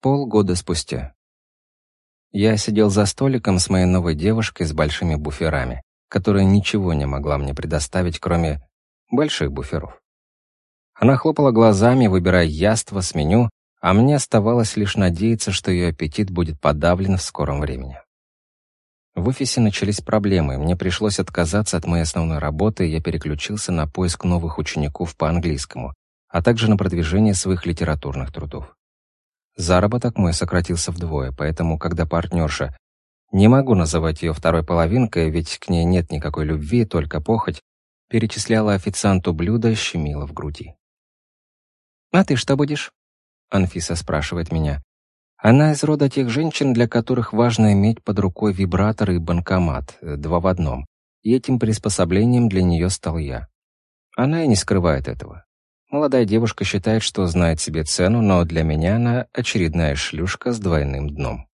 Полгода спустя. Я сидел за столиком с моей новой девушкой с большими буферами, которая ничего не могла мне предоставить, кроме больших буферов. Она хлопала глазами, выбирая яство с меню, а мне оставалось лишь надеяться, что ее аппетит будет подавлен в скором времени. В офисе начались проблемы, мне пришлось отказаться от моей основной работы, и я переключился на поиск новых учеников по английскому, а также на продвижение своих литературных трудов. Заработок мой сократился вдвое, поэтому, когда партнерша, не могу называть ее второй половинкой, ведь к ней нет никакой любви, только похоть, перечисляла официанту блюдо, щемило в груди. «А ты что будешь?» Анфиса спрашивает меня. Она из рода тех женщин, для которых важно иметь под рукой вибратор и банкомат, э, два в одном. И этим приспособлением для нее стал я. Она и не скрывает этого. Молодая девушка считает, что знает себе цену, но для меня она очередная шлюшка с двойным дном.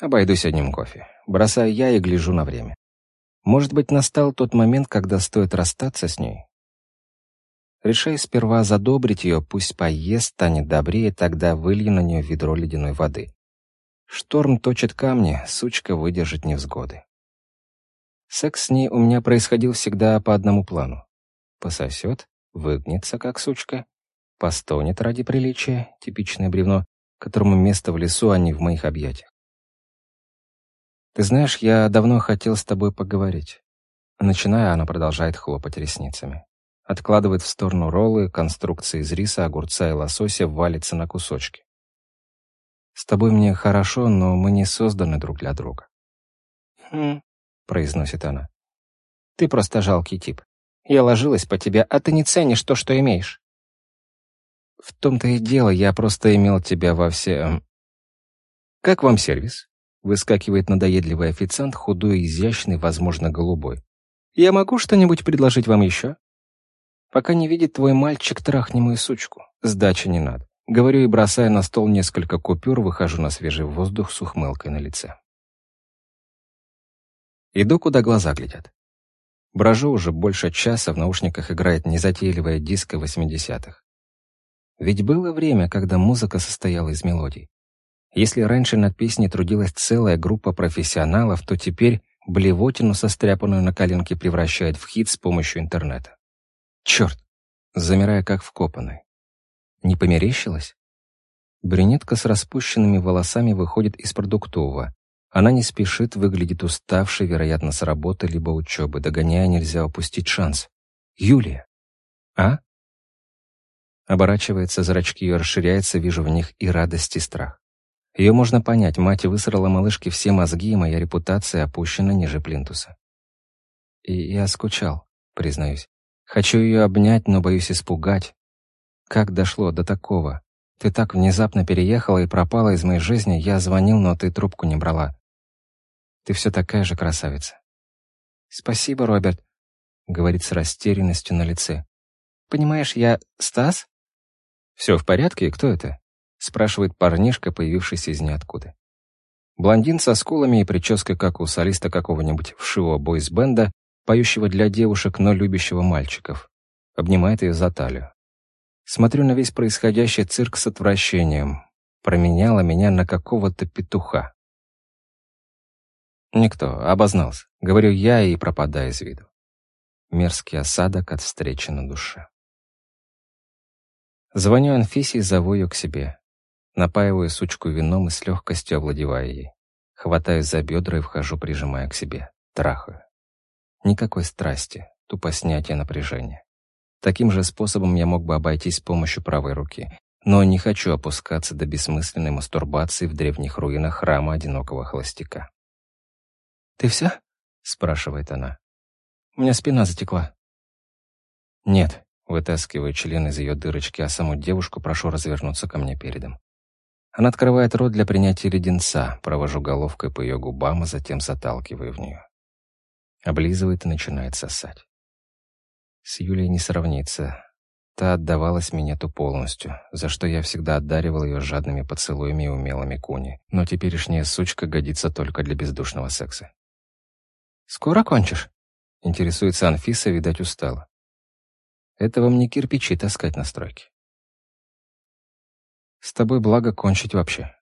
Обойдусь одним кофе. Бросаю я и гляжу на время. Может быть, настал тот момент, когда стоит расстаться с ней? Решаю сперва задобрить ее, пусть поест, станет добрее, тогда вылью на нее ведро ледяной воды. Шторм точит камни, сучка выдержит невзгоды. Секс с ней у меня происходил всегда по одному плану. Пососет, выгнется, как сучка, постонет ради приличия, типичное бревно, которому место в лесу, а не в моих объятиях. «Ты знаешь, я давно хотел с тобой поговорить». Начиная, она продолжает хлопать ресницами. Откладывает в сторону роллы, конструкции из риса, огурца и лосося валится на кусочки. «С тобой мне хорошо, но мы не созданы друг для друга». «Хм», — произносит она. «Ты просто жалкий тип. Я ложилась по тебе, а ты не ценишь то, что имеешь». «В том-то и дело, я просто имел тебя во все...» эм, «Как вам сервис?» Выскакивает надоедливый официант, худой изящный, возможно, голубой. «Я могу что-нибудь предложить вам еще?» Пока не видит твой мальчик, трахни мою сучку. Сдачи не надо. Говорю и бросая на стол несколько купюр, выхожу на свежий воздух с ухмылкой на лице. Иду, куда глаза глядят. Брожу уже больше часа, в наушниках играет незатейливая диско 80-х. Ведь было время, когда музыка состояла из мелодий. Если раньше над песней трудилась целая группа профессионалов, то теперь блевотину, состряпанную на коленке, превращает в хит с помощью интернета. Черт! Замирая как вкопанный. Не померещилась? Брюнетка с распущенными волосами выходит из продуктового. Она не спешит, выглядит уставшей, вероятно, с работы либо учебы. Догоняя, нельзя упустить шанс. Юлия. А? Оборачивается, зрачки ее расширяются, вижу в них и радость, и страх. Ее можно понять, мать высрала малышке все мозги, и моя репутация опущена ниже плинтуса. И я скучал, признаюсь. Хочу ее обнять, но боюсь испугать. Как дошло до такого? Ты так внезапно переехала и пропала из моей жизни, я звонил, но ты трубку не брала. Ты все такая же красавица. Спасибо, Роберт, говорит с растерянностью на лице. Понимаешь, я Стас? Все в порядке, кто это? спрашивает парнишка, появившийся из ниоткуда. Блондин со скулами и прической, как у солиста какого-нибудь вшивого бойсбенда, поющего для девушек, но любящего мальчиков. Обнимает ее за талию. Смотрю на весь происходящий цирк с отвращением. Променяла меня на какого-то петуха. Никто, обознался. Говорю я и пропадаю из виду. Мерзкий осадок от встречи на душе. Звоню Анфисе и зову ее к себе. Напаиваю сучку вином и с легкостью овладеваю ей. Хватаю за бедра и вхожу, прижимая к себе. Трахаю. Никакой страсти, тупо снятие напряжения. Таким же способом я мог бы обойтись с помощью правой руки, но не хочу опускаться до бессмысленной мастурбации в древних руинах храма одинокого холостяка. «Ты все?» — спрашивает она. «У меня спина затекла». «Нет», — вытаскиваю член из ее дырочки, а саму девушку прошу развернуться ко мне передом. Она открывает рот для принятия леденца, провожу головкой по ее губам, а затем заталкиваю в нее облизывает и начинает сосать. С Юлей не сравнится. Та отдавалась минету полностью, за что я всегда одаривал ее жадными поцелуями и умелыми куни, но теперешняя сучка годится только для бездушного секса. «Скоро кончишь?» — интересуется Анфиса, видать, устала. «Это вам не кирпичи таскать на стройке». С тобой благо кончить вообще.